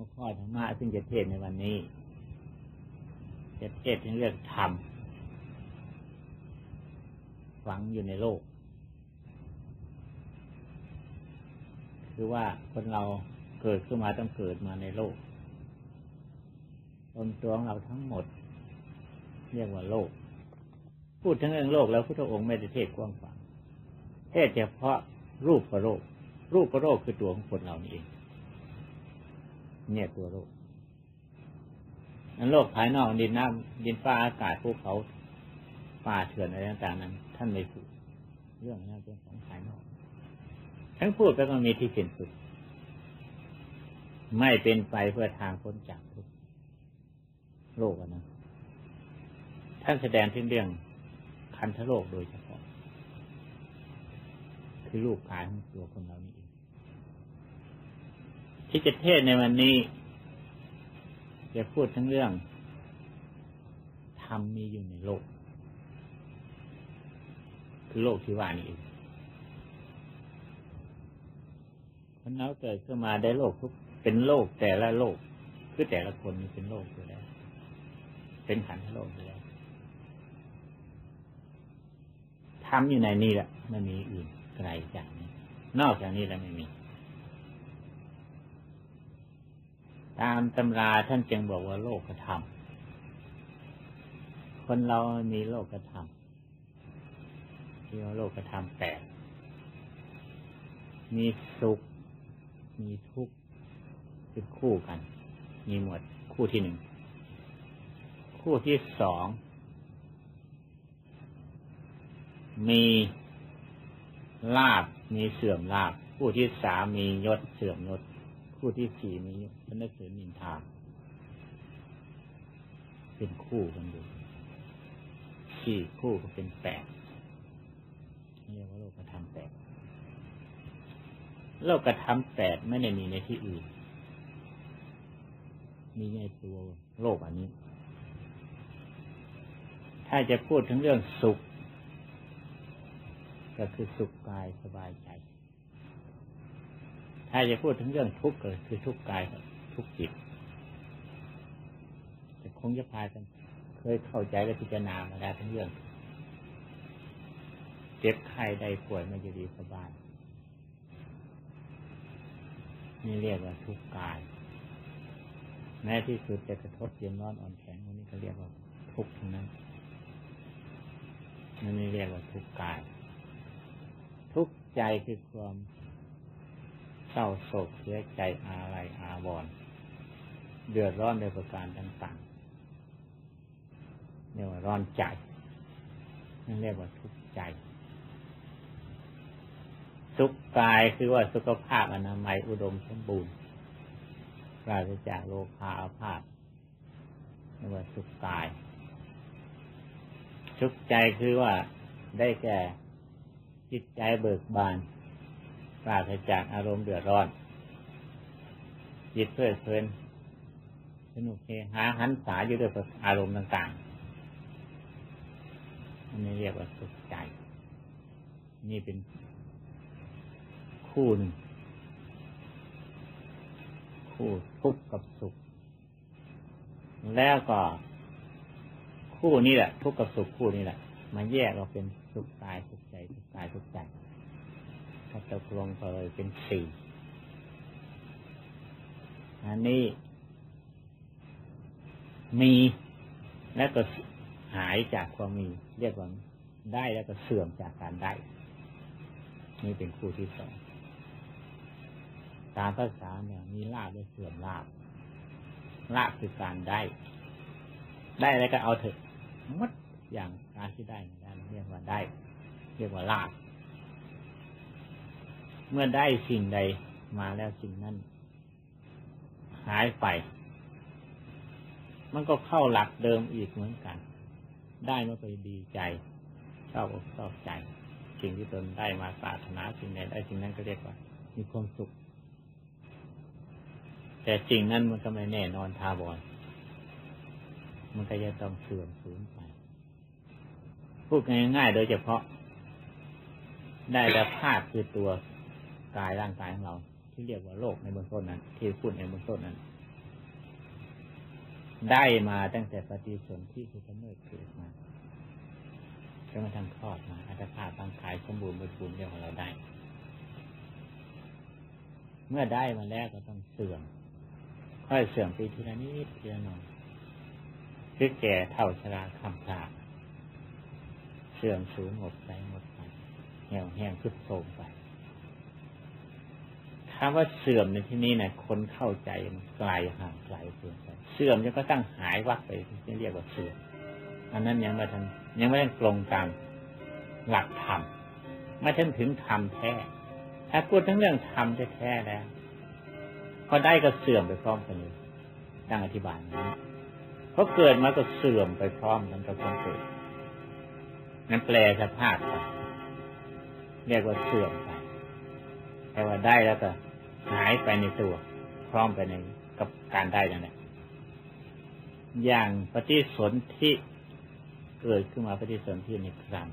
หัวข้อธรรมะซึ่งจะเทศในวันนี้ จะเทศในเรื่องธรรมฝังอยู่ในโลก คือว่าคนเราเกิดขึ้นมาต้องเกิดมาในโลกตนตัวของเราทั้งหมด เรียกว่าโลก พูดถึงเรื่องโลกแล้วพุทธองค์ไม่ได้เทศกว้างขวางเทศเฉพาะรูปประโลกรูปประโลกคือตัวของคนเรานี่เอง เนี่ยตัวโลกนั้นโลกภายนอกดินน้ำดินฟ้าอากาศภูเขาป่าเถื่อนอะไรต่างๆนั้น ท่านไม่พูดเรื่องนั้นเป็นของภายนอกทั้งพูดไปก็มีที่สิ้นสุด ไม่เป็นไปเพื่อทางพ้นจากทุกโลกนะท่านแสดงถึงเรื่องคันธโลกโดยเฉพาะ คือรูปกายของตัวคนเรานี่ ที่จะเทศในวันนี้ จะพูดทั้งเรื่องธรรมมีอยู่ในโลก คือโลกที่ว่านี่เองคนเราเกิดขึ้นมาได้โลกทุกเป็นโลกแต่ละโลก คือแต่ละคนมีเป็นโลกอยู่แล้ว เป็นขันธ์โลกอยู่แล้วทำอยู่ในนี่แหละไม่มีอื่นไกลจากนี้ นอกจากนี้แล้วไม่มี ตามตำราท่านจึงบอกว่าโลกธรรม คนเรามีโลกธรรมเรียกว่าโลกธรรมแปดมีสุข มีทุกข์เป็นคู่กัน มีหมวดคู่ที่หนึ่ง คู่ที่สอง มีลาบ มีเสื่อมลาบ คู่ที่สามมียศเสื่อมยศ คู่ที่สี่มีพนักเสือนินทาเป็นคู่กันอยู่สี่คู่ก็เป็นแปดเรียกว่าโลกธรรมแปดโลกธรรมแปดไม่ได้มีในที่อื่น มีในตัวโลกอันนี้ ถ้าจะพูดถึงเรื่องสุข ก็คือสุขกายสบายใจ ถ้าจะพูดถึงเรื่องทุกข์ก็คือทุกข์กายทุกข์จิตแต่คงจะพากันเคยเข้าใจและพิจารณามาแล้วทั้งเรื่อง เจ็บไข้ได้ป่วยไม่จะดีสบายนี่เรียกว่าทุกข์กาย แม้ที่สุดจะกระทบเย็นร้อนอ่อนแข็งพวกนี้ก็เรียกว่าทุกข์ทั้งนั้นนั่นนี่เรียกว่าทุกข์กาย ทุกข์ใจคือความ เศร้าโศกเสียใจอาลัยอาวรณ์เดือดร้อนในประการต่างๆเรียกว่าร้อนใจนั่นเรียกว่าทุกข์ใจสุขกายคือว่าสุขภาพอนามัยอุดมสมบูรณ์ปราศจากโรคาอาพาธเรียกว่าสุขกายสุขใจคือว่าได้แก่จิตใจเบิกบาน ปราศจากอารมณ์เดือดร้อน จิตเพลิดเพลินสนุกเฮฮาหันษาอยู่ด้วยอารมณ์ต่างๆอันนี้เรียกว่าสุขใจ นี่เป็นคู่หนึ่งคู่ทุกข์กับสุข แล้วก็ คู่นี้แหละ ทุกข์กับสุขคู่นี้แหละมาแยกเราเป็นสุขกายสุขใจสุขกายสุขใจ ถ้าตกลงก็เลยเป็นสี่อันนี้ มีแล้วก็หายจากความมี เรียกว่าได้แล้วก็เสื่อมจากการได้ นี่เป็นคู่ที่สองตามภาษาเนี่ยมีลาบและเสื่อมลาบลาบคือการได้ ได้แล้วก็เอาเถอะมัดอย่างการที่ได้นั่นเรียกว่าได้ เรียกว่าลาบ เมื่อได้สิ่งใดมาแล้วสิ่งนั้น หายไป มันก็เข้าหลักเดิมอีกเหมือนกัน ได้เมื่อไปดีใจชอบอกชอบใจ สิ่งที่ตนได้มาปรารถนาสิ่งใดได้สิ่งนั้นก็เรียกว่า มีความสุข แต่สิ่งนั้นมันก็ไม่แน่นอนทาวรมันก็จะต้องเสื่อมสูญไป พูดง่ายๆโดยเฉพาะ ได้แต่ภาพคือตัว กายร่างกายของเรา ที่เรียกว่าโลกในเบื้องต้นนั้นที่พูดในเบื้องต้นนั้น ได้มาตั้งแต่ปฏิสนธิคือกำเนิดเกิดมาจนมาทำคลอดมาอัตภาพร่างกายสมบูรณ์บริบูรณ์เรียกว่าเราได้ เมื่อได้มาแล้วก็ต้องเสื่อมค่อยเสื่อมไปทีละนิดทีละหน่อยคือแก่เท่าชราคำพาเสื่อมสูญหมดไปหมดไปเหี่ยวแห้งสุดโทรมไป คำว่าเสื่อมในที่นี้เนะคนเข้าใจมันไกลห่างไกลเกินไปเสื่อมจนก็ตั้งหายวักไปที่เรียกว่าเสื่อมอันนั้นยังไม่ทันยังไม่ได้ตรงตามหลักธรรมไม่ทันถึงธรรมแท้ถ้าพูดทั้งเรื่องธรรมแท้ๆแล้วพอได้ก็เสื่อมไปพร้อมกันเลยดังอธิบายนี้เพราะเกิดมาก็เสื่อมไปพร้อมกันกับความเกิดนั้นแปลสภาพไปเรียกว่าเสื่อมไปแต่ว่าได้แล้วก็ หายไปในตัว พร้อมไปในกับการได้นั่นแหละอย่างปฏิสนธิเกิดขึ้นมาปฏิสนธิในครัน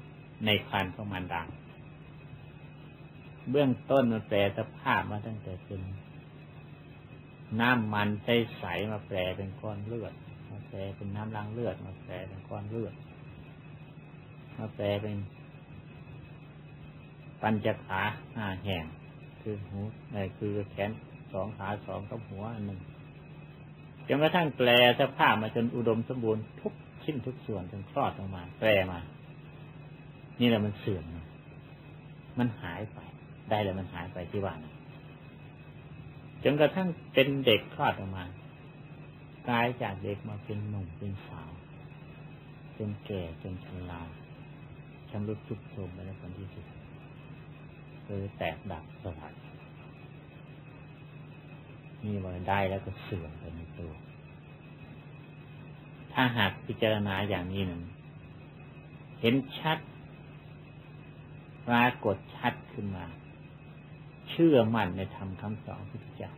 ในครันของมันดังเบื้องต้นมันแปลสภาพมาตั้งแต่เป็นน้ำมันใสๆมาแปลเป็นก้อนเลือด มาแปลเป็นน้ำล้างเลือด มาแปลเป็นก้อนเลือด มาแปลเป็น ปัญจขาห้าแห่ง คือหูคือแขนสองขาสองกับหัวอันหนึ่งจนกระทั่งแปลสภาพมาจนอุดมสมบูรณ์ทุกชิ้นทุกส่วนจนคลอดออกมา แปลมา นี่แหละมันเสื่อมมันหายไป ได้แล้วมันหายไปที่ว่านะจนกระทั่งเป็นเด็กคลอดออกมากลายจากเด็กมาเป็นหนุ่มเป็นสาวเป็นแก่จนชราชำรุดทุกโทรมไปในคนที่สุด คือแตกดับสลายนี่ว่าได้แล้วก็เสื่อมไปในตัว ถ้าหากพิจารณาอย่างนี้นั้นเห็นชัดปรากฏชัดขึ้นมา เชื่อมั่นในธรรมคำสอนพุทธเจ้า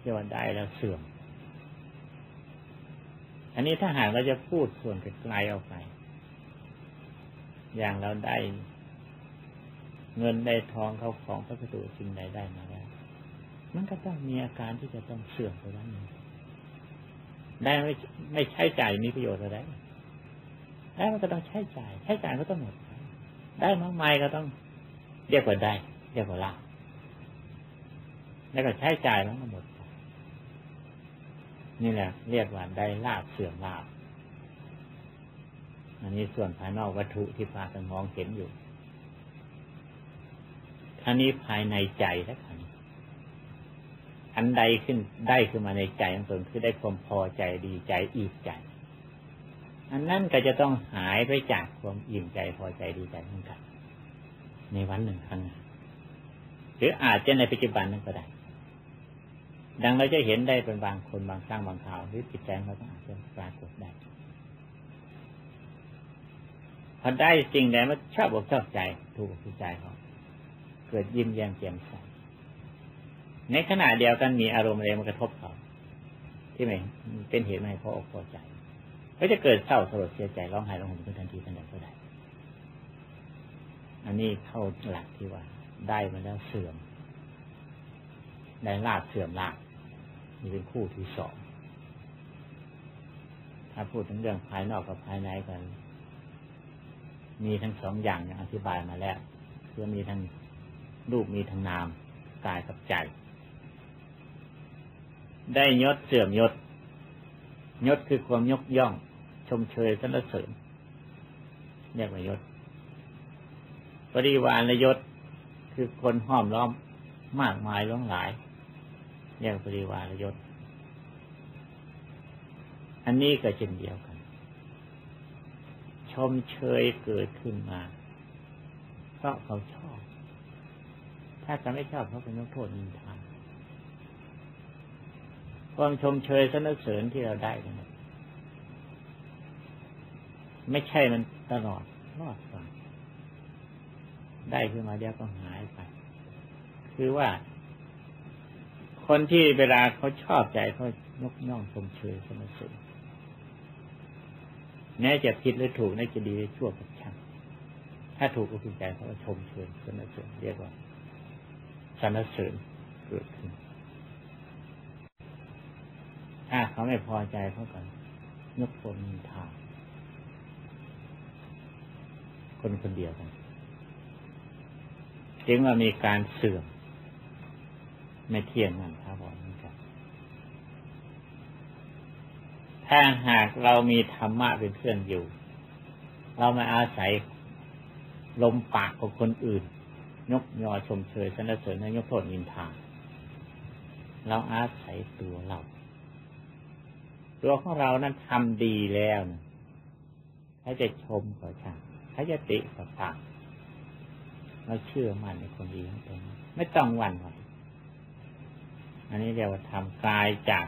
เรียกว่าได้แล้วเสื่อม อันนี้ถ้าหากเราจะพูดส่วนไกลออกไป อย่างเราได้ เงินได้ทองเขาของพระสุสิ่งใดได้มาแล้วมันก็ต้องมีอาการที่จะต้องเสื่อมไปบ้างได้ไม่ไม่ใช้จ่ายมีประโยชน์อะไรได้มันก็ต้องใช้จ่าย ใช้จ่ายก็ต้องหมด ได้มากมายก็ต้องเรียกว่าได้เรียกว่าลาแล้วก็ใช้จ่ายแล้วก็หมด นี่แหละ เรียกว่าได้ลาบเสื่อมลาบอันนี้ส่วนภายนอกวัตถุที่พากันมองเห็นอยู่ ท่านี้ภายในใจแล้วกันอันใดขึ้นได้ขึ้นมาในใจของตนคือได้ความพอใจดีใจอิ่มใจ อันนั้นก็จะต้องหายไปจากความอิ่มใจพอใจดีใจเหมือนกัน ในวันหนึ่งครั้งหรืออาจจะในปัจจุบันนั้นก็ได้ ดังเราจะเห็นได้เป็นบางคนบางครั้งบางคราวหรือจิตใจเราต้อาจจะปรากฏได้พอได้สิ่งใดมันชอบอกชอบใจ ถูกอกใจเขา เกิดยิ้มแย้มแจ่มใสในขณะเดียวกันมีอารมณ์อะไรมากระทบเขาที่ไหนเป็นเหตุไม่พออกพอใจก็จะเกิดเศร้าสลดเสียใจร้องไห้ร้องห่มขึ้นทันทีทันใดก็ได้ อันนี้เข้าหลักที่ว่า ได้มาแล้วเสื่อม ได้ลาบเสื่อมลาบนี่เป็นคู่ที่สองถ้าพูดถึงเรื่องภายนอกกับภายในกัน มีทั้งสองอย่างอย่างอธิบายมาแล้ว คือมีทั้ง รูปมีทั้งนามกายกับใจ ได้ยศเสื่อมยศ ยศคือความยกย่อง ชมเชยสรรเสริญเรียกว่ายศปริวารยศคือคนห้อมล้อมมากมายล้องหลายเรียกปริวารยศ อันนี้ก็เช่นเดียวกัน ชมเชยเกิดขึ้นมาเพราะเขาชอบ ถ้าเขาไม่ชอบเขาเป็นยกโทษนินทาความชมเชยสนเสริญที่เราได้กันไม่ใช่มันตลอดรอดก่อนได้ขึ้นมาเดียวก็หายไป คือว่า คนที่เวลาเขาชอบใจเขายกย่องชมเชยสนเสริญแม้จะผิดหรือถูกแม้จะดีหรือชั่วก็ช่างถ้าถูกก็คือใจเขาชมเชยสนเสริญเรียกว่า สนเสริญเกิดขึ้นถ้าเขาไม่พอใจเขาก็ยกคนนินทาคนคนเดียวกันจึงว่ามีการเสื่อมไม่เที่ยงนั่นครับผมครับถ้าหากเรามีธรรมะเป็นเครื่องอยู่ เราไม่อาศัยลมปากของคนอื่น ยกยอชมเชยสนเสริญยกโทษนินทาเราอาศัยตัวเรา ตัวของเรานั้นทำดีแล้วนะเขาจะชมก็ช่างเขาจะติก็ตามเราเชื่อมั่นในคนดีของตนไม่ต้องหวั่นไหวอันนี้เรียกว่าทำกายจาก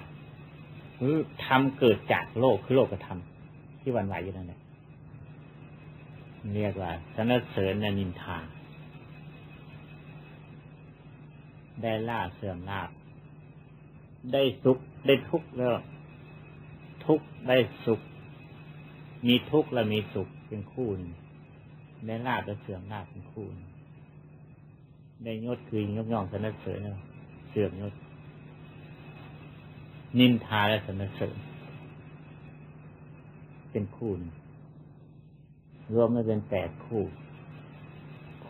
หรือทำเกิดจากโลกคือโลกกระทำที่วันไหวอยู่นั่นแหละเรียกว่าสนเสริญนินทา ได้ล่าเสื่อมลาบ ได้สุขได้ทุกข์แล้วทุกข์ได้สุข มีทุกข์และมีสุขเป็นคู่ได้ลาบและเสื่อมลาบเป็นคู่ได้ยศคือยกย่องสนัเสริญเสื่อมยศนินทาและสนเสริญเป็นคู่รวมกันเป็นแปดคู่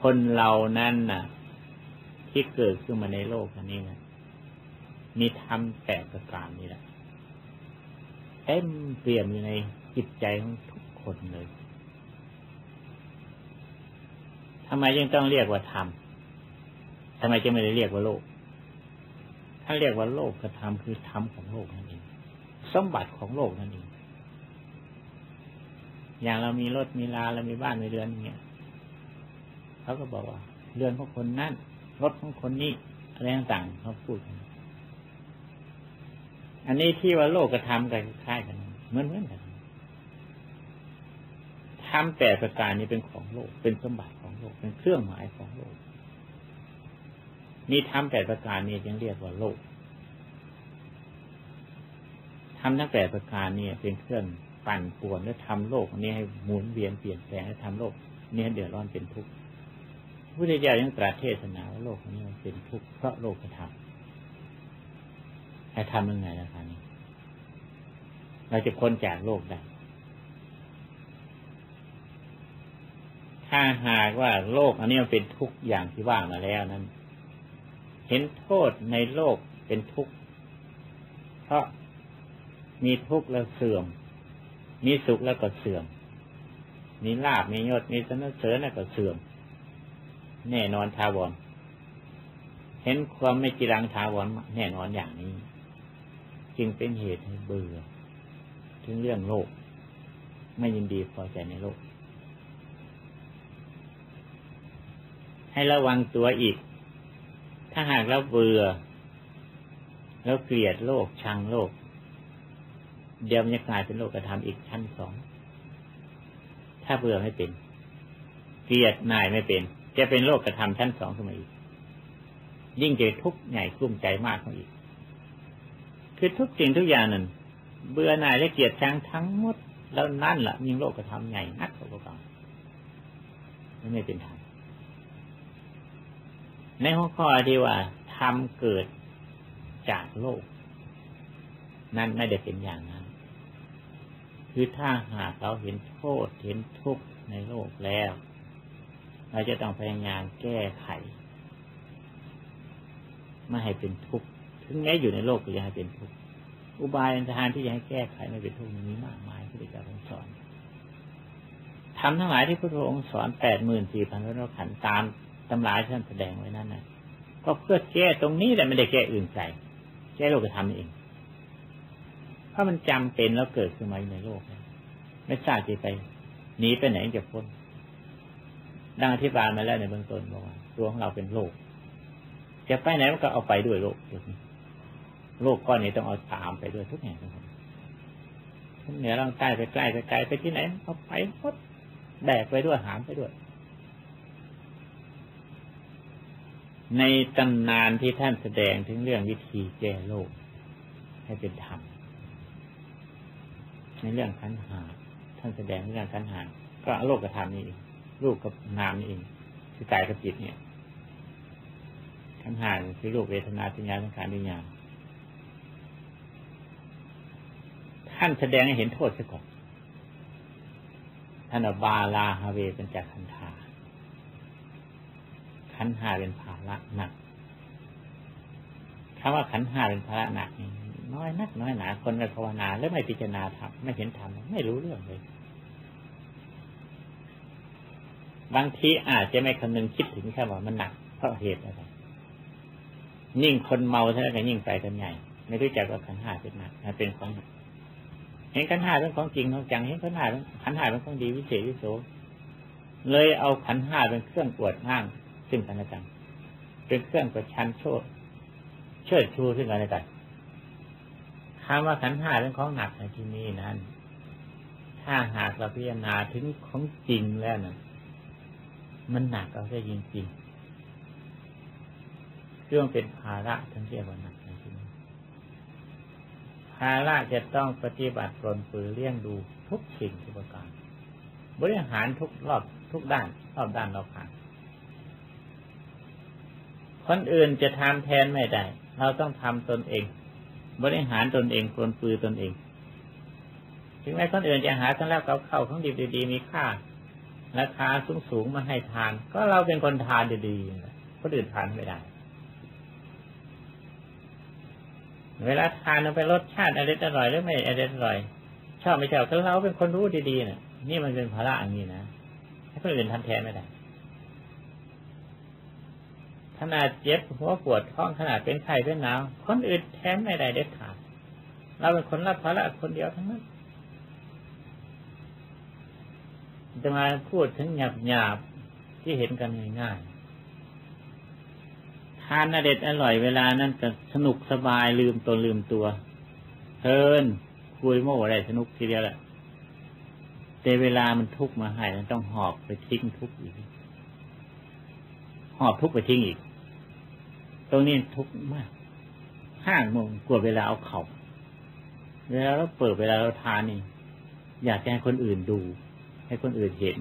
คนเรานั้นน่ะ ที่เกิดขึ้นมาในโลกอันนี้นะมีธรรมแปดประการนี้แหละเต็มเปี่ยมอยู่ในจิตใจของทุกคนเลยทำไมยังต้องเรียกว่าธรรมทำไมจะไม่ได้เรียกว่าโลก ถ้าเรียกว่าโลกกระทำคือธรรมของโลกนั่นเอง สมบัติของโลกนั่นเอง อย่างเรามีรถมีลาเรามีบ้านมีเรือนอย่างเงี้ยเขาก็บอกว่า เรือนของคนนั่น รถของคนนี้อะไรต่างๆเขาพูด อันนี้ที่ว่าโลกกระทำกันคล้ายกันเหมือนเหมือนกันทำแต่ประการนี้เป็นของโลก เป็นสมบัติของโลก เป็นเครื่องหมายของโลกมีทำแต่ประการนี้จึงเรียกว่าโลกทำทั้งแต่ประการนี้เป็นเครื่องปั่นป่วนและทำโลกนี้ให้หมุนเวียนเปลี่ยนแปลงและทำโลกนี้ให้เดือดร้อนเป็นทุกข์ พุทธเจ้ายังตรัสเทศนาว่าโลกนี้มันเป็นทุกข์เพราะโลกกระทำให้ทำยังไงนะครับนี้ เราจะพ้นจากโลกได้ ถ้าหากว่าโลกอันนี้มันเป็นทุกข์อย่างที่ว่ามาแล้วนั้น เห็นโทษในโลกเป็นทุกข์ เพราะมีทุกข์แล้วเสื่อม มีสุขแล้วก็เสื่อม มีลาบมียศ มีสนเสริญแล้วก็เสื่อม แน่นอนทาวร เห็นความไม่จีรังทาวรแน่นอนอย่างนี้ จึงเป็นเหตุให้เบื่อ ถึงเรื่องโลก ไม่ยินดีพอใจในโลก ให้ระวังตัวอีก ถ้าหากเราเบื่อ แล้วเกลียดโลกชังโลก เดี๋ยวมันจะกลายเป็นโลกกระทำอีกชั้นสอง ถ้าเบื่อไม่เป็น เกลียดนายไม่เป็น จะเป็นโลกกระทำชั้นสองขึ้นมาอีก ยิ่งจะทุกข์ใหญ่กลุ้มใจมากขึ้นอีก คือทุกสิ่งทุกอย่างนั้นเบื่อหน่ายและเกลียดชังทั้งหมดแล้วนั่นแหละมีโลกกระทำใหญ่นักกว่าเก่าไม่เป็นธรรมในหัวข้อที่ว่าทำเกิดจากโลก นั่นไม่ได้เป็นอย่างนั้น คือถ้าหากเราเห็นโทษเห็นทุกข์ในโลกแล้ว เราจะต้องพยายามแก้ไข ไม่ให้เป็นทุกข์ถึงแม้อยู่ในโลกก็ยังให้เป็นทุกข์อุบายทางที่จะให้แก้ไขไม่เป็นทุกข์มีมากมายที่พระเจ้าทรงสอนทำทั้งหลายที่พระองค์สอนแปดหมื่นสี่พันพระขันตามตำราที่ท่านแสดงไว้นั่นนะก็เพื่อแก้ตรงนี้แหละไม่ได้แก้อื่นใจแก้โลกธรรมเองเพราะมันจำเป็นแล้วเกิดขึ้นมาในโลก ไม่ทราบจะไปหนีไปไหนจะพ้น ดังอธิบายมาแล้วในเบื้องต้นบอกว่าตัวของเราเป็นโลกจะไปไหนมันก็เอาไปด้วยโลกโลกก้อนนี้ต้องเอาตามไปด้วยทุกแห่งทุกคนเหนือล่างใต้ไปใกล้ไปไกลไปที่ไหนเอาไปหมดแบกไปด้วยหามไปด้วย ในตำนานที่ท่านแสดงถึงเรื่องวิธีแก้โลก ให้เป็นธรรมในเรื่องขันหาท่านแสดงเรื่องขันหาก็โลกกับธรรมนี่เอง รูปกับนามนี่เองคือกายกับจิตเนี่ยขันหาคือรูปเวทนาสัญญาสังขารวิญญาณท่านแสดงให้เห็นโทษซะก่อนท่านบาลาฮาเวเป็นจากขันธาขันหาเป็นภาระหนักคำว่าขันหาเป็นภาระหนักน้อยนักน้อยหนาคนไม่ภาวนา แล้วไม่พิจารณาทำไม่เห็นทำไม่รู้เรื่องเลย บางทีอาจจะไม่คำนึงคิดถึงแค่ว่ามันหนักเพราะเหตุอะไรยิ่งคนเมาเท่านั้นยิ่งไปกันใหญ่ ไม่รู้จักว่าขันห้าเป็นหนักเป็นของหนักเห็นขันห้าเป็นของจริงของจังเห็นขันห้าเป็นขันห้าเป็นของดีวิเศษวิโสเลยเอาขันห้าเป็นเครื่องปวดห้าง ซึ่งกันและกันเป็นเครื่องประชันโชดเชิดชูซึ่งกันและกันคำว่าขันห้าเป็นของหนักในที่นี้นั้น ถ้าหากเราพิจารณาถึงของจริงแล้วนะ มันหนักเอาได้จริงๆเรื่องเป็นภาระทั้งเรียกว่าหนักในที่ภาระจะต้องปฏิบัติตนฝือเลี้ยงดูทุกสิ่งทุกประการบริหารทุกรอบทุกด้านรอบด้านเราผ่านคนอื่นจะทำแทนไม่ได้ เราต้องทำตนเอง บริหารตนเองตนปือตนเองถึงแม้คนอื่นจะหาทั้งแล้วเขาเข้าของดีดีมีค่า ราคาสูงสูงมาให้ทาน ก็เราเป็นคนทานดีๆคนอื่นทานไม่ได้ เวลาทานเราไปรสชาติอร่อยอร่อยหรือไม่อร่อยอร่อย ชอบไม่ชอบถ้าเราเป็นคนรู้ดีๆเนี่ยนี่มันเป็นภาระอย่างนี้นะให้คนอื่นทำแทนไม่ได้ขนาดเจ็บหัวปวดท้องขนาดเป็นไข้เป็นหนาวคนอื่นแทนไม่ได้เด็ดขาดเราเป็นคนรับภาระคนเดียวทั้งนั้น จะมาพูดถึงหยาบหยาบที่เห็นกันง่ายๆทานอเด็ดอร่อยเวลานั้นจะสนุกสบายลืมตนลืมตัวเพลินคุยโม่อะไรสนุกทีเดียวแหละแต่เวลามันทุกข์มาให้มันต้องหอบไปทิ้งทุกข์อีก หอบทุกข์ไปทิ้งอีก ตรงนี้ทุกข์มากห้างมงกลัวเวลาเอาเข่าเวลาเราเปิดเวลาเราทานนี่ อยากให้คนอื่นดู ให้คนอื่นเห็น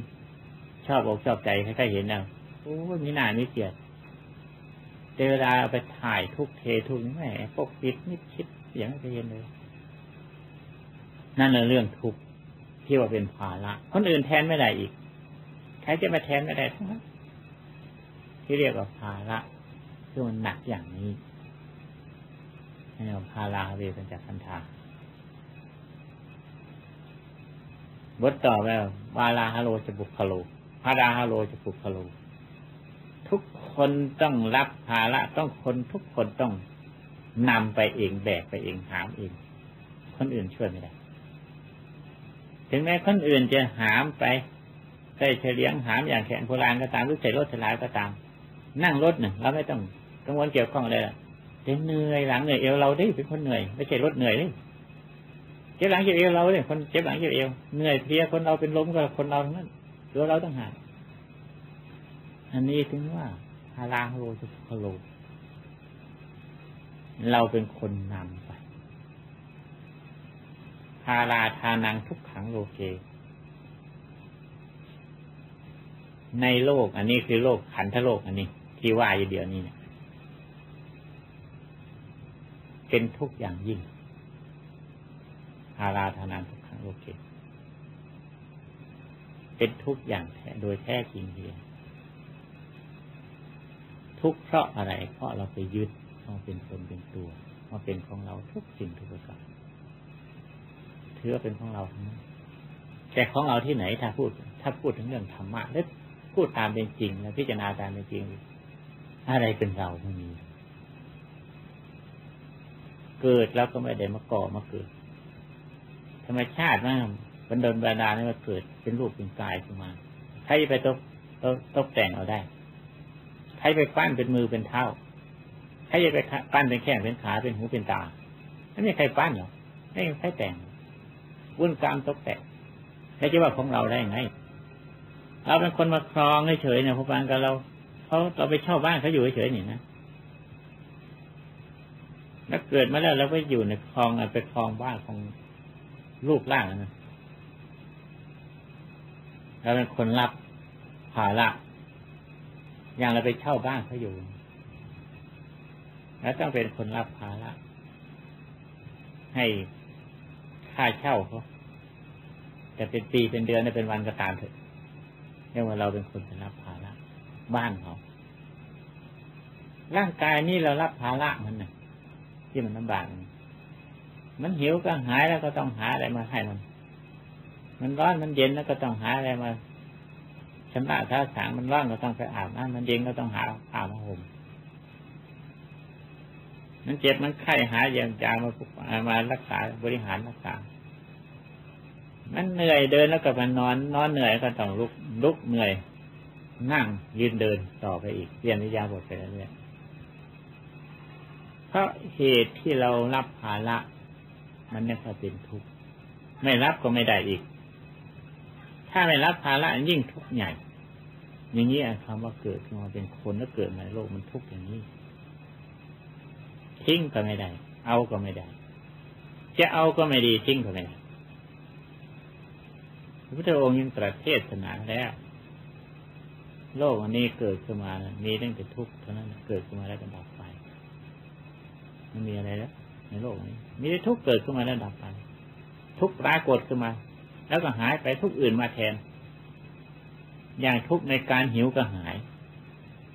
ชอบอกชอบใจใครๆเห็นแล้วโอ้มีหน้ามีเสียดแต่เวลาเอาไปถ่ายทุกเททุกแหมปกปิดนิดคิดเสียงจะเย็นเลย นั่นเลยเรื่องทุกข์ที่ว่าเป็นภาระคนอื่นแทนไม่ได้อีกใครจะมาแทนไม่ได้ทั้งนั้นที่เรียกว่าภาระคือมันหนักอย่างนี้ให้เราพาลาเวสัญจากคันธา บทต่อไปวาลาฮาโลจะบุคโลพาดาฮาโลจะบุคโล ทุกคนต้องรับภาระต้องคนทุกคนต้องนำไปเองแบกไปเองหามเอง คนอื่นช่วยไม่ได้ ถึงแม้คนอื่นจะหามไปใส่เฉลียงหามอย่างแขนโบราณก็ตามหรือใส่รถสลายก็ตาม นั่งรถหนึ่งเราไม่ต้องกังวลเกี่ยวข้องอะไรล่ะแต่เหนื่อยหลังเหนื่อยเอวเราได้เป็นคนเหนื่อยไม่ใช่รถเหนื่อยนี่ เจ็บหลังเจ็บเอวเราเนี่ยคนเจ็บหลังเจ็บเอวเหนื่อยเพียคนเราเป็นล้มก็คนเราทั้งนั้นตัวเราต้องหาอันนี้ถึงว่าฮาราโลจะพโลเราเป็นคนนำไปฮาราทานังทุกขังโลเก ในโลก อันนี้คือโลกขันธโลก อันนี้ ที่ว่าอยู่เดี๋ยวนี้เนี่ยเป็นทุกอย่างยิ่ง อาราธนาทุกครั้งโอเคเป็นทุกอย่างแท้โดยแท้จริงเดียวทุกเพราะอะไร เพราะเราไปยึดเราเป็นตนเป็นตัวเราเป็นของเราทุกสิ่งทุกประการถือเป็นของเราทั้งนั้นแต่ของเราที่ไหนถ้าพูด ถ้าพูดถึงเรื่องธรรมะแล้วพูดตามเป็นจริง แล้วพิจารณาตามเป็นจริง อะไรเป็นเราไม่มี เกิดแล้วก็ไม่ได้มาก่อมาเกิด ธรรมชาตินะบันดลบาดาเนี่ยมาเกิดเป็นรูปเป็นกายขึ้นมาใครไปตกตกตกแต่งเอาได้ใครไปปั้นเป็นมือเป็นเท้าใครจะไปปั้นเป็นแข้งเป็นขาเป็นหูเป็นตาไม่มีใครปั้นหรอกไม่มีใครแต่งวุ่นกลางตกแต่งแล้วจะว่าของเราได้ไงเราเป็นคนมาครองเฉยๆเนี่ยพอฟังกับเราเขาเราไปเช่าบ้านเขาอยู่เฉยๆนี่นะแล้วเกิดมาแล้วเราไปอยู่ในคลองไปคลองบ้านของ ลูกล่างนะเราเป็นคนรับภาระอย่างเราไปเช่าบ้านเขาอยู่ แล้วต้องเป็นคนรับภาระให้ค่าเช่าเขาแต่เป็นปีเป็นเดือนเป็นวันก็ตามเถอะเรียกว่าเราเป็นคนเป็นรับภาระบ้านเขาร่างกายนี่เรารับภาระมันนะที่มันลำบาก มันหิวก็หายแล้วก็ต้องหาอะไรมาให้มัน มันร้อนมันเย็นแล้วก็ต้องหาอะไรมาชำระท่าสางมันร้อนก็ต้องไปอาบน้ำมันเย็นก็ต้องหาอาบมาห่มมันเจ็บมันไข้หาอย่างจามามารักษาบริหารรักษา มันเหนื่อยเดินแล้วก็มานอน นอนเหนื่อยก็ต้องลุกลุกเหนื่อย นั่งยืนเดินต่อไปอีกเปลี่ยนวิยาบทไปเรื่อยเพราะเหตุที่เรารับภาระ มันเนี่ยก็เป็นทุกข์ไม่รับก็ไม่ได้อีก ถ้าไม่รับภาระยิ่งทุกข์ใหญ่อย่างนี้คำว่าเกิดมาเป็นคนแล้วเกิดมาในโลกมันทุกข์อย่างนี้ทิ้งก็ไม่ได้ เอาก็ไม่ได้ จะเอาก็ไม่ดีทิ้งก็ไม่ได้พระพุทธองค์ยังตรัสเทศนาแล้ว โลกอันนี้เกิดขึ้นมา มีตั้งแต่ทุกข์เท่านั้นเกิดขึ้นมาแล้วก็ดับไป มันมีอะไรแล้ว ในโลกนี้ มีทุกเกิดขึ้นมาแล้วดับไป ทุกปรากฏขึ้นมา แล้วก็หายไปทุกอื่นมาแทน อย่างทุกในการหิวก็หาย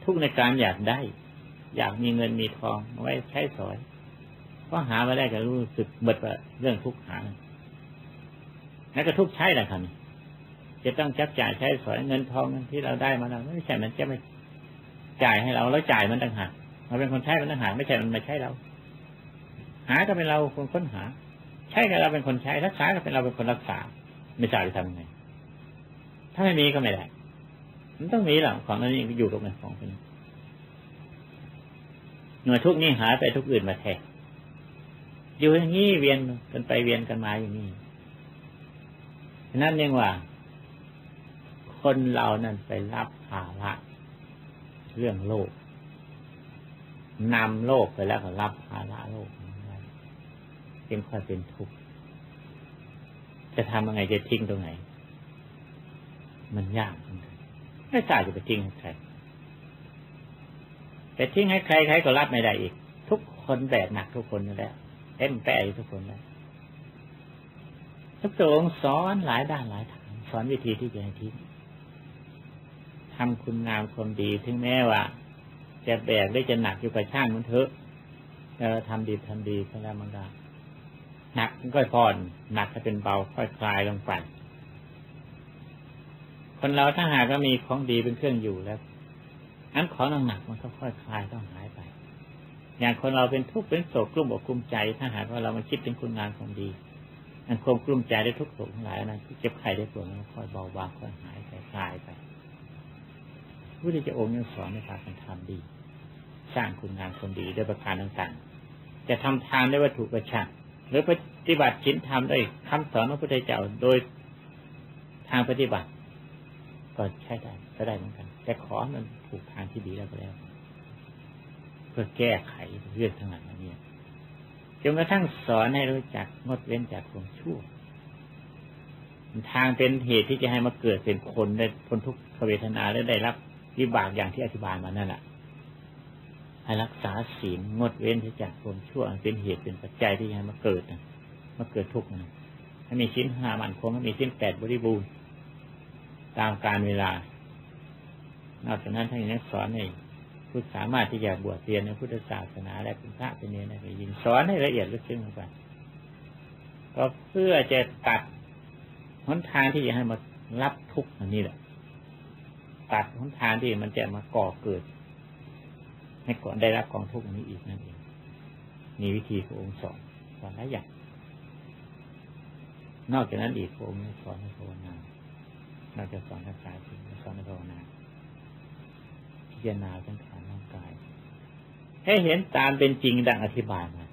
ทุกในการอยากได้ อยากมีเงินมีทองไว้ใช้สอยก็หามาได้ก็รู้สึกเบิดว่าเรื่องทุกข์หาแล้วก็ทุกข์ใช้แหละครับจะต้องจับจ่ายใช้สอยเงินทองที่เราได้มาเราไม่ใช่มันจะไม่จ่ายให้เราแล้วจ่ายมันต่างหากเราเป็นคนใช้มันต่างหากไม่ใช่มันมาใช้เรา หาก็เป็นเราคนค้นหา ใช้ก็เราเป็นคนใช้ รักษาก็เป็นเราเป็นคนรักษา ไม่จ่ายไปทำไง ถ้าไม่มีก็ไม่ได้ มันต้องมีหรอกของนั้นอยู่กับมันของคนนี้หน่วยทุกนี้หายไปทุกอื่นมาแทนอยู่อย่างนี้เวียนกันไปเวียนกันมาอย่างนี้นั่นเองว่า คนเรานั่นไปรับภาระเรื่องโลกนำโลกไปแล้วก็รับภาระโลก เป็นค่อยเป็นทุกข์จะทำยังไงจะทิ้งตรงไหน มันยากไม่ทราบจะไปทิ้งใครแต่ทิ้งให้ใครใครก็รับไม่ได้อีก ทุกคนแบกหนักทุกคนอยู่แล้วเต็มแปะทุกคนแล้วทุกองสอนหลายด้านหลายทางสอนวิธีที่จะทิ้งทำคุณงามความดีถึงแม้ว่า จะแบกได้จะหนักอยู่กับช่างมันเถอะแต่เราทำดีทำดีก็แล้วมันก็ หนักก็ผ่อนหนักจะเป็นเบาค่อยคลายลงไปคนเราถ้าหากก็มีของดีเป็นเครื่องอยู่แล้วอันของหนักมันก็ค่อยคลายต้องหายไป อย่างคนเราเป็นทุกข์เป็นโศกกลุ้มอกกลุ้มใจ ถ้าหากว่าเรามาคิดถึงคุณงานของดี อันความกลุ้มใจได้ทุกข์โศกทั้งหลายนั้นเจ็บไข้ได้ปวดมันค่อยเบาบางค่อยหายไปคลายไปพระเจ้าองค์ยังสอนในการทำดี สร้างคุณงานคนดีด้วยประการต่างๆ จะทำทานด้วยวัตถุประชัน หรือปฏิบัติชิ้นทำด้วยคำสอนของพระพุทธเจ้าโดยทางปฏิบัติ ก็ใช้ได้ก็ได้เหมือนกัน แต่ขอมันถูกทางที่ดีแล้วก็แล้ว เพื่อแก้ไขเรื่องทั้งหลายนี้จนกระทั่งสอนให้รู้จักงดเว้นจากความชั่วทางเป็นเหตุที่จะให้มาเกิดเป็นคนได้พ้นทุกขเวทนาและได้รับวิบากอย่างที่อธิบายมานั่นแหละ ให้รักษาศีลงดเว้นที่จากความชั่วเป็นเหตุเป็นปัจจัยที่ให้มาเกิดมาเกิดทุกข์นะให้มีชิ้นห้ามันคงให้มีชิ้นแปดบริบูรณ์ตามการเวลานอกจากนั้นท่านยังสอนให้ผู้สามารถที่จะบวชเรียนในพุทธศาสนาและเป็นพระเป็นเนรได้ยินสอนให้ละเอียดลึกซึ้งลงไปก็เพื่อจะตัดหนทางที่จะให้มารับทุกข์อันนี้แหละตัดหนทางที่มันจะมาก่อเกิด ให้ก่อนได้รับกองทุกข์นี้อีกนั่นเองมีวิธีพระองค์สอนสอนหลายอย่างนอกจากนั้นอีกพระองค์สอนให้ภาวนานอกจากสอนรักษาสิ่งสอนให้ภาวนาจารณาสังขารร่างกาย ให้เห็นตามเป็นจริงดังอธิบายมา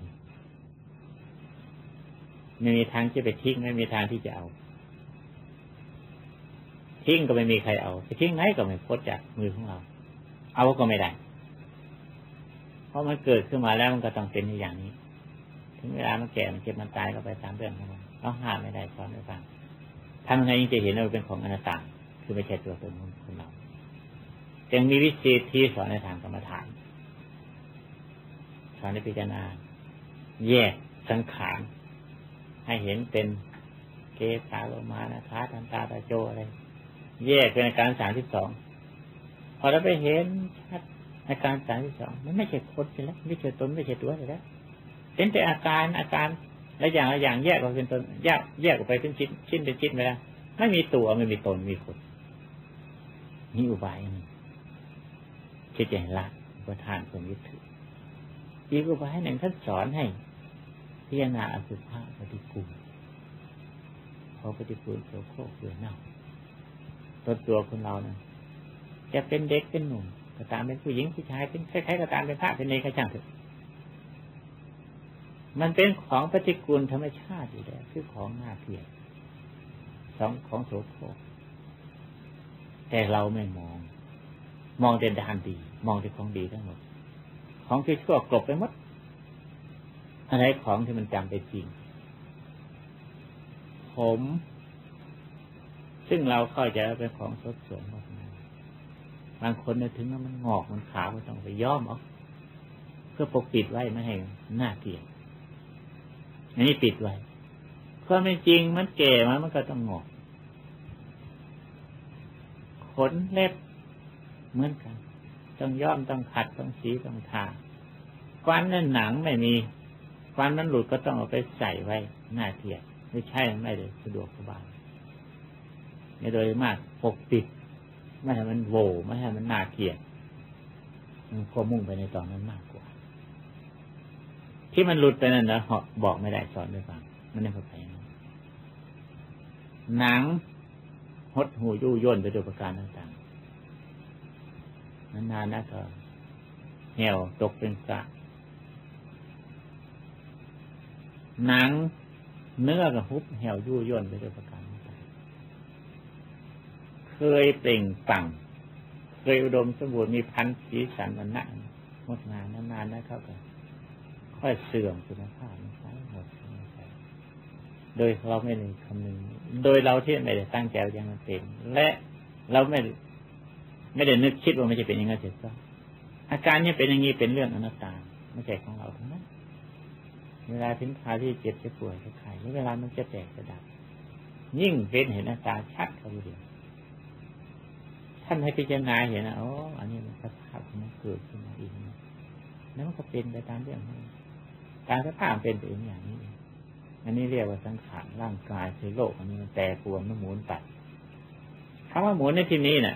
ไม่มีทางจะไปทิ้งไม่มีทางที่จะเอา ทิ้งก็ไม่มีใครเอาไปทิ้งไหนก็ไม่พ้นจากมือของเรา เอาก็ไม่ได้ ราะมันเกิดขึ้นมาแล้วมันก็ต้องเป็นอย่างนี้ ถึงเวลามันแก่มันเจ็บมันตายก็ไปตามเรื่องของมันเราห้ามไม่ได้สอนไม่ฟังทำไงจึงจะเห็นว่าเป็นของอนัตตาคือไม่ใช่ตัวตนของเราจึงมีวิธีที่สอนในทางกรรมฐานสอนในพิจารณา แยกสังขารให้เห็นเป็นเกสาโลมานะคะทันตาตาโจอะไรแยกเป็นอาการสามที่สองพอเราไปเห็นชัด อาการสามที่สองมันไม่ใช่คนใช่แล้วไม่ใช่ตนไม่ใช่ตัวเลยแล้วเป็นแต่อาการอาการและอย่างละอย่างแยกออกเป็นตนแยกแยกออกไปเป็นชิ้นชิ้นเป็นชิ้นไปแล้วไม่มีตัวไม่มีตนมีคนนี่อุบายนึงคิดอย่างละประทานความยึดถืออีกอุบายหนึ่งท่านสอนให้พิจารณาอสุภะปฏิกูลเพราปฏิกูลโสโครกเหือเน่าตัวตัวคนเรานะจะเป็นเด็กเป็นหนุ่ม ก็ตามเป็นผู้หญิงผู้ชายเป็นใครๆก็ตามเป็นพระเป็นเนรก็ช่างเถอะมันเป็นของปฏิกูลธรรมชาติอยู่แล้วคือของน่าเกลียดสองของโสโครกแต่เราไม่มอง มองแต่ด้านดี มองแต่ของดีทั้งหมด ของที่ชั่วกลบไปหมดอะไรของที่มันจำเป็นจริง ผม ซึ่งเราเข้าใจเป็นของสดสวยมากมาย บางคนเนี่ยถึงว่ามันงอกมันขาวก็ต้องไปย้อมเอาเพื่อปกปิดไว้ไม่ให้หน้าเกลียดอันนี้ปิดไว้ความเป็นจริงมันแก่มามันก็ต้องงอกขนเล็บเหมือนกัน ต้องย้อมต้องขัดต้องสีต้องทาฟันนั่นหนังไม่มีฟันนั้นหลุดก็ต้องเอาไปใส่ไว้หน้าเทียบไม่ใช่ไม่เลยสะดวกสบายในโดยมากปกปิด ไม่ให้มันโวไม่ให้มันน่าเกลียดมันก็มุ่งไปในตอนนั้นมากกว่า ที่มันหลุดไปนั่นนะบอกไม่ได้สอนไม่ฟังมันไม่เข้าใจหนังหดหูยู่ย่นไปด้วยประการต่างๆนานๆนะก็เหี่ยวตกเป็นกะหนังเนื้อกับฮุบเหี่ยวยู่ย่นไปด้วยประการ เคยเปล่งปังเคยอุดมสมบูรณ์มีพันธุ์สีสันมันหนักงดงามนานๆนะครับก็ค่อยเสื่อมคุณภาพมันไปหมดโดยเราไม่ได้คำนึงโดยเราที่ไม่ได้ตั้งใจยังมันเป็น และเราไม่ไม่ได้นึกคิดว่าไม่ใช่เป็นอย่างนั้นเสียก็อาการนี้เป็นอย่างนี้เป็นเรื่องอนัตตาไม่ใช่ของเราทั้งนั้นเวลาถึงคราวที่เจ็บจะป่วยจะไข้เวลามันจะแตกจะดับยิ่งเป็นเห็นอาการชัดเข้าไปเดียว ท่านให้พิจารณาเห็นนะโอ้อันนี้มันสภาพมันเกิดขึ้นมาเอีกแล้วมันก็เป็นไปตามเรื่องนี้การสภาพเป็นไปอย่างนี้ อันนี้เรียกว่าสังขารร่างกายคือโลก อันนี้มันแปรปรวนมันหมุนไปคำว่าหมุนในที่นี้เนะ่ะ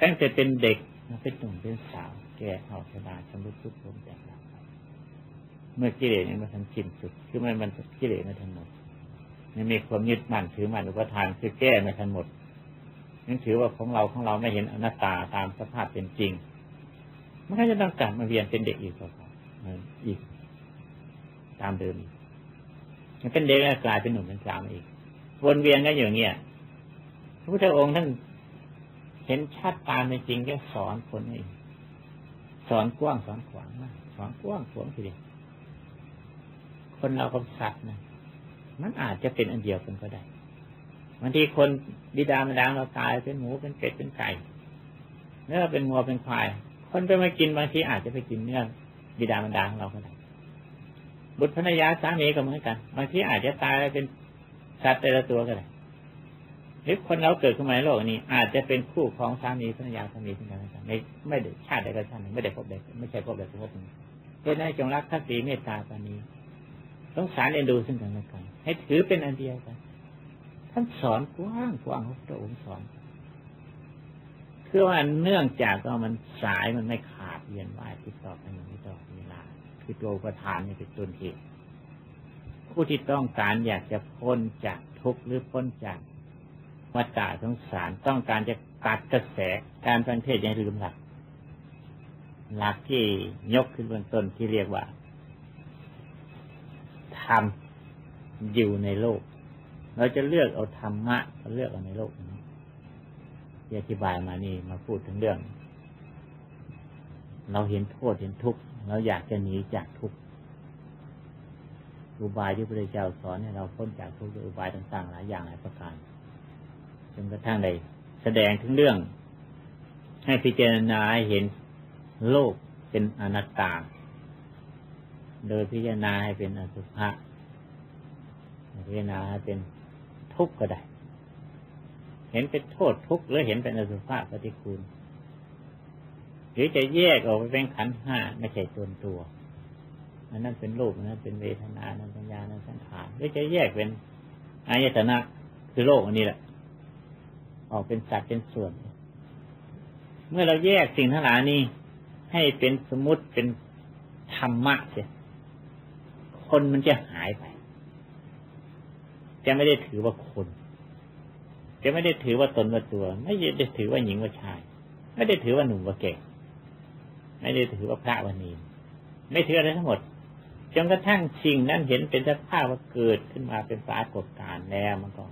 ตั้งแต่เป็นเด็กเป็นหนุ่มเป็นสาว แก่เฒ่าชราชำรุดทุกข์ทนจากเราเมื่อกิเลสนี้มันทันสิ้นสุด คือมันมันกิเลสมันทั้งหมดมันมีความยึดมั่นถือมั่นอุปทานคือแก้ไม่ทันหมด นั่นถือว่าของเราของเราไม่เห็นอนัตตาตามสภาพเป็นจริง มันก็จะต้องกลับมาเวียนเป็นเด็กอีกต่อไปอีก ตามเดิมมันเป็นเด็กกลายเป็นหนุ่มเป็นสาวอีก วนเวียนกันอย่างเงี้ยพระพุทธองค์ท่านเห็นชัดตามในจริงก็สอนคนนี้สอนกว้างสอนขวางมากสอนกว้างขวางทีเดียวคนเรากับสัตว์นะมันอาจจะเป็นอันเดียวกันก็ได้างทีคนบิดามารดาเราตายเป็นหมูเป็นเป็ดเป็นไก่เนื้อเป็นงัวเป็นควาย คนไปมากินบางทีอาจจะไปกินเนื้อบิดามารดาของเราก็ได้บุตรภรรยาสามีก็เหมือนกันบางทีอาจจะตายเป็นสัตว์แต่ละตัวก็ได้หรือคนเราเกิดขึ้นมาในโลกนี้ อาจจะเป็นคู่ของสามีภรรยาสามีภรรยากันไม่ไม่ได้ชาติใดก็ชาติหนึ่งไม่ได้พบใดไม่ใช่พบใดพบหนึ่งเพราะนั้นจงรักทักษีเมตตาปานีต้องสารเอ็นดูซึ่งกันและกันให้ถือเป็นอันเดียวกัน ท่านสอนกว้างกว้างพระองค์สอนคือว่าเนื่องจากว่ามันสายมันไม่ขาดเวียนว่ายติดต่อกันอย่างนี้ตลอดเวลาคือตัวประธานนี่เป็นต้นเหตุผู้ที่ต้องการอยากจะพ้นจากทุกข์หรือพ้นจากวัฏฏะสงสารต้องการจะตัดกระแสการฟังเทศยังลืมหลักหลักที่ยกขึ้นบนต้นที่เรียกว่าธรรมอยู่ในโลก เราจะเลือกเอาธรรมะเลือกเอาในโลกนี้ที่อธิบายมานี่มาพูดถึงเรื่อง เราเห็นโทษเห็นทุกข์เราอยากจะหนีจากทุกข์อุบายที่พระเจ้าสอนให้เราพ้นจากทุกข์ด้วยอุบายต่างๆหลายอย่างหลายประการจนกระทั่งใดแสดงถึงเรื่อง ให้พิจารณาเห็นโลกเป็นอนัตตา โดยพิจารณาให้เป็นอสุภะพิจารณาให้เป็น ทุกข์ก็ได้ เห็นเป็นโทษทุกข์หรือเห็นเป็นอสุภะปฏิคูลหรือจะแยกออกไปเป็นขันห้าไม่ใช่ตัวตัวอันนั้นเป็นรูปนนั้นเป็นเวทนานั้นปัญญานั้นสังขารหรือจะแยกเป็นอายตนะคือโลกอันนี้แหละ ออกเป็นสัตว์เป็นส่วน เมื่อเราแยกสิ่งทั้งหลายนี้ ให้เป็นสมมติเป็นธรรมะเสียคนมันจะหายไป จะไม่ได้ถือว่าคน จะไม่ได้ถือว่าตนว่าตัว ไม่ได้ถือว่าหญิงว่าชาย ไม่ได้ถือว่าหนุ่มว่าเก่ไม่ได้ถือว่าพระวันนี้ไม่ถืออะไรทั้งหมดจนกระทั่งสิ่งนั้นเห็นเป็นสภาพว่าเกิดขึ้นมาเป็นปรากฏการณ์แล้วมันก็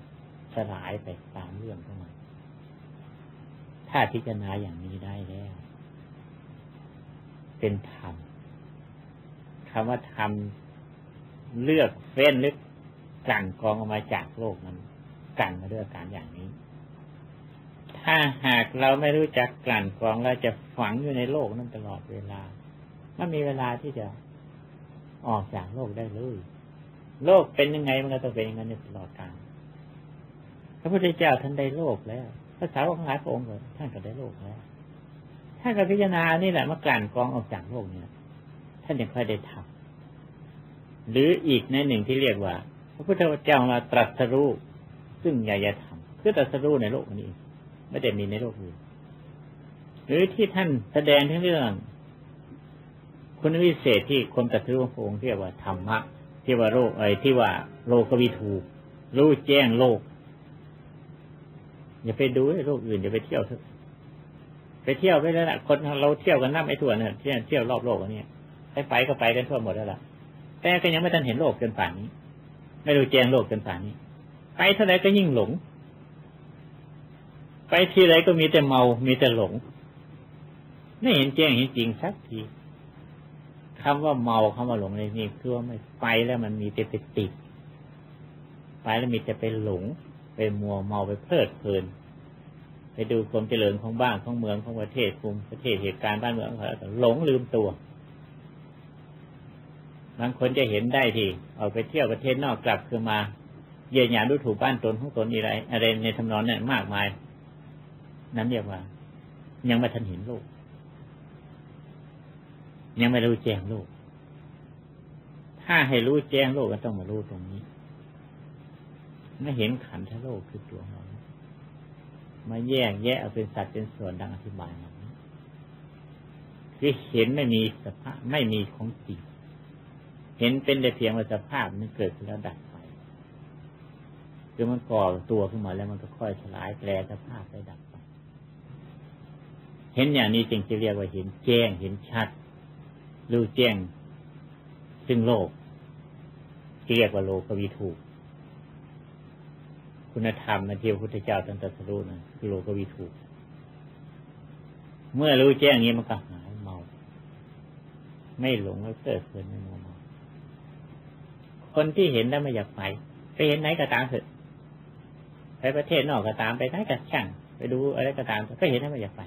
สลายไปตามเรื่องของมันถ้าพิจารณาอย่างนี้ได้แล้ว เป็นธรรมคำว่าธรรมเลือกเฟ้นลึก กั่นกองออกมาจากโลกนั้นกลั่นมาด้วยการอย่างนี้ ถ้าหากเราไม่รู้จักกลั่นกรองเราจะฝังอยู่ในโลกนั้นตลอดเวลาไม่มีเวลาที่จะออกจากโลกได้เลย โลกเป็นยังไงมันก็ต้องเป็นอย่างนั้นตลอดกาลพระพุทธเจ้าท่านได้โลกแล้วพระสาวกทั้งหลายพระองค์ก็ท่านก็ได้โลกแล้วท่านก็พิจารณานี่แหละมากลั่นกรองออกจากโลกเนี่ยท่านยังค่อยได้ทำหรืออีกในหนึ่งที่เรียกว่า พระพุทธเจ้าเราตรัสรู้ซึ่งญาญธรรมคือตรัสรู้ในโลกนี้ ไม่ได้มีในโลกอื่นหรือที่ท่านแสดงทั้งเรื่อง คุณวิเศษที่คนตรัสรู้พระองค์เรียกว่าธรรมะที่ว่าโลกไอ้ที่ว่าโลกวิถูรู้แจ้งโลก อย่าไปดูโลกอื่นอย่าไปเที่ยวไปเที่ยวไปแล้วละคนเราเที่ยวกันนับไม่ถ้วเนี่ยเที่ยวเที่ยวรอบโลกอันนี้ไปไปก็ไปกันทั่วหมดแล้วล่ะแต่ก็ยังไม่ทันเห็นโลกเกินป่านนี้ ไม่รู้แจ้งโลกกินป่านนี้ ไปเท่าไรก็ยิ่งหลง ไปที่ไรก็มีแต่เมา มีแต่หลง ไม่เห็นแจ้งเห็นจริงสักทีคำว่าเมาคำว่าหลงในนี่คือว่าไม่ไปแล้วมันมีแต่ไปติดไปแล้วมีแต่ไปหลง ไปมัวเมาไปเพลิดเพลิน ไปดูความเจริญของบ้านของเมืองของประเทศภูมิประเทศเหตุการณ์บ้านเมืองเขาหลงลืมตัว บางคนจะเห็นได้ที่ออกไปเที่ยวประเทศนอกกลับคือมาเยี่ยหยาดูถูกบ้านตนของตนอะไรอะไรในทำนองนั้นมากมาย นั้นเรียกว่า ยังไม่ทันเห็นโลก ยังไม่รู้แจ้งโลก ถ้าให้รู้แจ้งโลกก็ต้องมารู้ตรงนี้ไม่เห็นขันธโลกคือตัวเรามาแยกแยะเอาเป็นสัตว์เป็นส่วนดังอธิบายมาคือเห็นไม่มีสภาพไม่มีของจริง เห็นเป็นแต่เพียงว่าสภาพมันเกิดขึ้นแล้วดับไปคือมันก่อตัวขึ้นมาแล้วมันก็ค่อยสลายแปลสภาพไปดับไป เห็นอย่างนี้จึงจะเรียกว่าเห็นแจ้งเห็นชัด รู้แจ้ง ซึ่งโลกที่เรียกว่าโลกวิถูคุณธรรมนะที่พระพุทธเจ้าตรัสรู้นะคือโลกวิถูเมื่อรู้แจ้งนี้มันก็หายเมา ไม่หลงไม่เกิดเพลินไม่มัวเมา คนที่เห็นแล้วไม่อยากไป ไปเห็นไหนก็ตามเถอะไปประเทศนอกก็ตามไปไหนก็ช่าง ไปดูอะไรก็ตามก็เห็นแล้วไม่อยากไป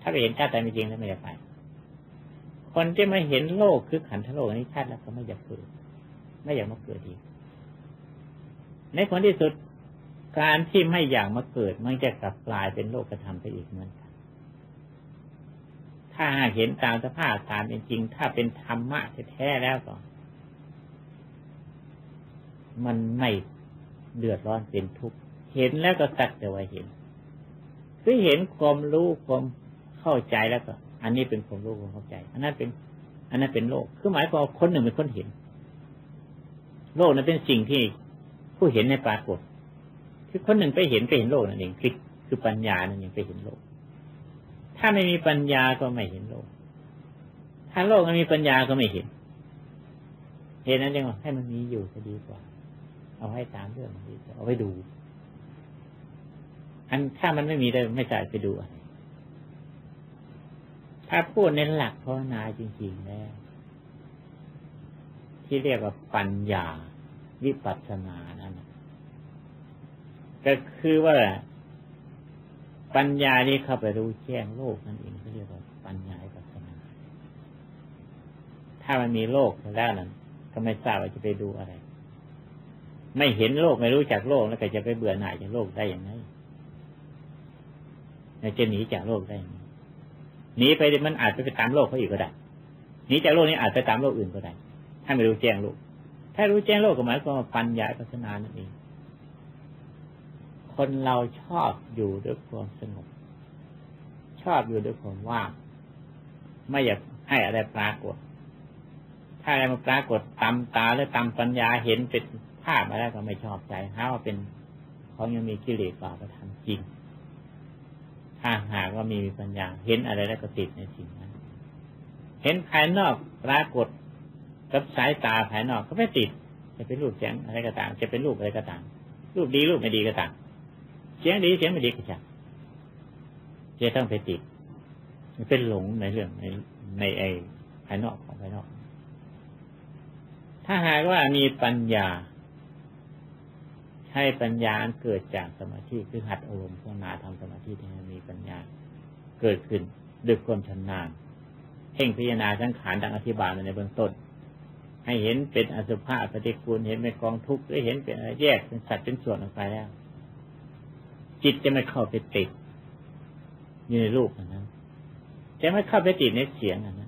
ถ้าไปเห็นชาติแต่ไม่จริงแล้วไม่อยากไป คนที่ไม่เห็นโลกคือขันธโลกนี้ชาติแล้วก็ไม่อยากเกิด ไม่อยากมาเกิดอีกในผลที่สุดการที่ไม่อยากมาเกิดมันจะกลับกลายเป็นโลกกระทำไปอีกเหมือนกัน ถ้าเห็นตามสภาพตามเป็นจริง ถ้าเป็นธรรมะแท้แล้วก็ มันไม่เดือดร้อนเป็นทุกข์เห็นแล้วก็ตัดแต่ว่าเห็น คือเห็นความรู้ความเข้าใจแล้วก็ อันนี้เป็นความรู้ความเข้าใจ อันนั้นเป็น อันนั้นเป็นโลก คือหมายความคนหนึ่งเป็นคนเห็น โลกนั้นเป็นสิ่งที่ผู้เห็นในปรากฏ คือคนหนึ่งไปเห็นไปเห็นโลกนั่นเองคือคือปัญญานั่นเองไปเห็นโลก ถ้าไม่มีปัญญาก็ไม่เห็นโลก ถ้าโลกไม่มีปัญญาก็ไม่เห็น เห็นนั้นเองว่าให้มันมีอยู่จะดีกว่า เอาให้ตามเรื่องที่เอาไว้ดู อันถ้ามันไม่มีได้ไม่จ่ายไปดูอะไรถ้าพูดในหลักภาวนาจริงๆแล้วที่เรียกว่าปัญญาวิปัสสนานั่นก็คือว่าปัญญานี้เข้าไปรู้แจ้งโลกนั่นเองเขาเรียกว่าปัญญาวิปัสสนา ถ้ามันมีโลกแล้วนั้นก็ไม่ทราบว่าจะไปดูอะไร ไม่เห็นโลกไม่รู้จักโลกแล้วก็จะไปเบื่อหน่ายจากโลกได้อย่างไรจะหนีจากโลกได้หนีไปมันอาจจะไปตามโลกเขาอีกก็ได้หนีจากโลกนี้อาจไปตามโลกอื่นก็ได้ ถ้าไม่รู้แจ้งโลก ถ้ารู้แจ้งโลกก็หมายความว่าปัญญาพัฒนานั่นเอง คนเราชอบอยู่ด้วยความสงบ ชอบอยู่ด้วยความว่าง ไม่อยากให้อะไรปรากฏ ถ้าอะไรมาปรากฏตามตาหรือตามปัญญาเห็นเป็น ภาพมาแล้วก็ไม่ชอบใจถ้าว่าเป็นเขายังมีกิเลสต่อประทำจริง ถ้าหากว่ามีปัญญา เห็นอะไรแล้วก็ติดในสิ่งนั้น เห็นภายนอกปรากฏกับสายตาภายนอกก็ไม่ติด จะเป็นรูปเสียงอะไรก็ตาม จะเป็นรูปอะไรก็ตาม รูปดีรูปไม่ดีก็ตาม เสียงดีเสียงไม่ดีก็ช่างจะต้องไปติดเป็นหลงในเรื่องในในไอภายนอกของภายนอก ถ้าหากว่ามีปัญญา ให้ปัญญาเกิดจากสมาธิคือหัดอารมณ์ภาวนาทำสมาธิที่มีปัญญาเกิดขึ้นด้วยความชำนาญเพ่งพิจารณาสังขารดังอธิบายในเบื้องต้น ให้เห็นเป็นอสุภะปฏิกูลเห็นเป็นกองทุกข์หรือเห็นเป็นอะไรแยกเป็นสัตว์เป็นส่วนออกไปแล้ว จิตจะไม่เข้าไปติดอยู่ในรูปนั้นจะไม่เข้าไปติดในเสียงนั้น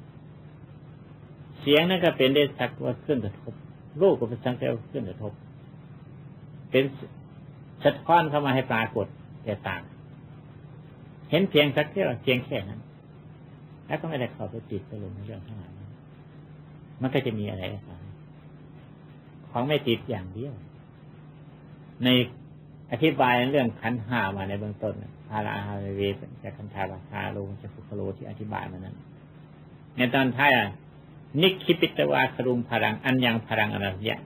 เสียงนั่นก็เป็นได้สักว่าเครื่องกระทบรูปก็เป็นสังเกตเครื่องกระทบ เป็นสะท้อนเข้ามาให้ปรากฏแก่ต่าง เห็นเพียงสักแค่เพียงแค่นั้น แล้วก็ไม่ได้เข้าไปติดไปลงในเรื่องทั้งหลายมันก็จะมีอะไรกันของไม่ติดอย่างเดียว ในอธิบายเรื่องขันห้ามาในเบื้องต้นพาราฮาเวจะคันธาราคาโลจะฟุคโลที่อธิบายมานั้น ในตอนท้ายนิคิปิตวาสรุมพลังอันยังพลังอนัยะ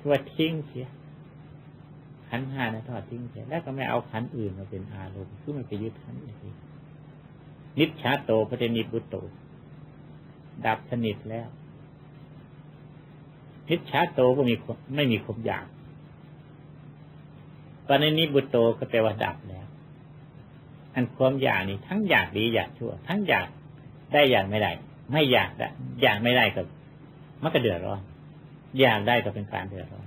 ทั่วทิ้งเสียขันห้านะทอดทิ้งเสียแล้วก็ไม่เอาขันอื่นมาเป็นอารมณ์คือมันไปยึดขันอื่นนิชาโตพระเจนิบุตโต ดับสนิทแล้วนิชาโตก็มีไม่มีคมอยากปณินิบุตโตก็แปลว่าดับแล้ว อันความอยากนี่ทั้งอยากดีอยากชั่ว ทั้งอยากได้อยากไม่ได้ ไม่อยากอยากไม่ได้ก็มันก็เดือดร้อน อยากได้ก็เป็นการเดือดร้อน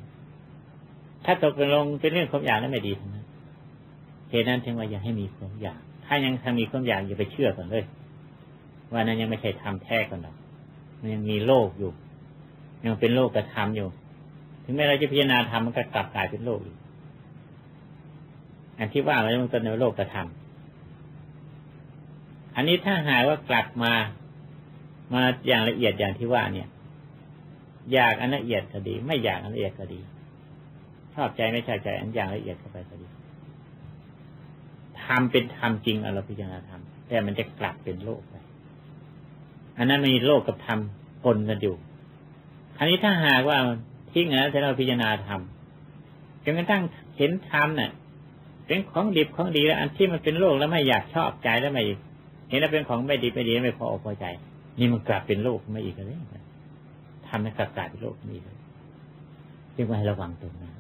ถ้าตกลงเป็นเรื่องความอยากนั้นไม่ดีทั้งนั้นเหตุนั้นจึงว่าอย่าให้มีความอยาก ถ้ายังทำมีความอยากอย่าไปเชื่อก่อนเลย ว่านั้นยังไม่ใช่ทำแท้ก่อนหรอกมันยังมีโลกอยู่ ยังเป็นโลกกระทำอยู่ ถึงแม้เราจะพิจารณาทำมันก็กลับกลายเป็นโลกอีกอันที่ว่าไว้มันเป็นโลกกระทำอันนี้ถ้าหากว่ากลับมา มาอย่างละเอียดอย่างที่ว่าเนี่ย อยากอันละเอียดก็ดี ไม่อยากอันละเอียดก็ดี ชอบใจไม่ชอบใจอันอย่างละเอียดเข้าไปก็ดีทำเป็นธรรมจริงเราพิจารณาธรรมแต่มันจะกลับเป็นโลกไป อันนั้นมีโลกกับธรรมปนกันอยู่คราวนี้ถ้าหากว่าทิ้งนะถ้าเราพิจารณาธรรมจนกระทั่งเห็นธรรมเนี่ยเป็นของดีของดีแล้ว อันที่มันเป็นโลกแล้วไม่อยากชอบใจแล้วไม่เห็นแล้วเป็นของไม่ดีไม่ดีไม่พอพอใจ นี่มันกลับเป็นโลกม่อีกเลย ทำให้กับกายโลกนี้เลยจึงว่าให้ระวังตรงนั้น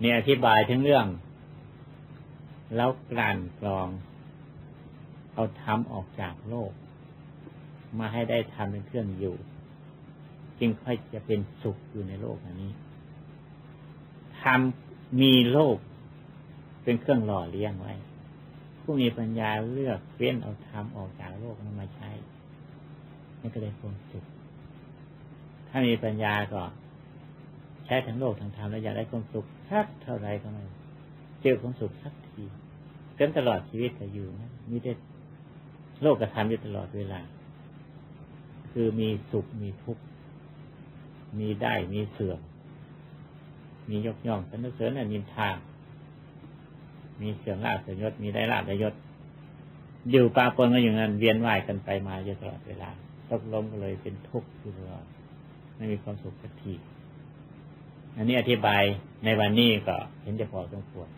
เนี่ยอธิบายถึงเรื่อง แล้วกลั่นกรอง เอาทำออกจากโลก มาให้ได้ทำเป็นเครื่องอยู่ จึงค่อยจะเป็นสุขอยู่ในโลกอันนี้ทำมีโลก เป็นเครื่องหล่อเลี้ยงไว้ ผู้มีปัญญาเลือกเฟ้นเอาทำออกจากโลกนั้นมาใช้นี่ก็เลยความสุข ถ้ามีปัญญาก็ ใช้ทั้งโลกทั้งธรรมแล้วอยากได้ความสุขสักเท่าไรก็ไม่เจอความสุขสักทีจนตลอดชีวิตก็อยู่นะมีแต่โลกกระทำอยู่ตลอดเวลา คือมีสุขมีทุกข์มีได้มีเสื่อมมียกย่องสรรเสริญนินทามีเสื่อมลาบเสื่อมยศมีได้ลาบได้ยศอยู่ปาปนมาอย่างนั้นเวียนว่ายกันไปมาอยู่ตลอดเวลาตกลงก็เลยเป็นทุกข์อยู่ตลอด ไม่มีความสุขสักที อันนี้อธิบายในวันนี้ก็เห็นจะพอสมควร